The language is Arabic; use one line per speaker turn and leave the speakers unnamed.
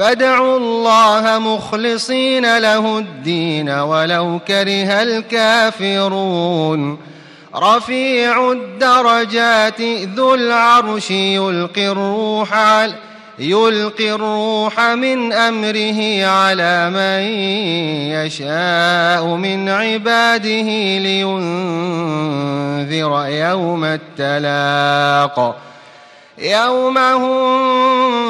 فادعوا الله مخلصين له الدين ولو كره الكافرون. رفيع الدرجات ذو العرش يلقي الروح على يلقي الروح من أمره على من يشاء من عباده لينذر يوم التلاق. يوم هم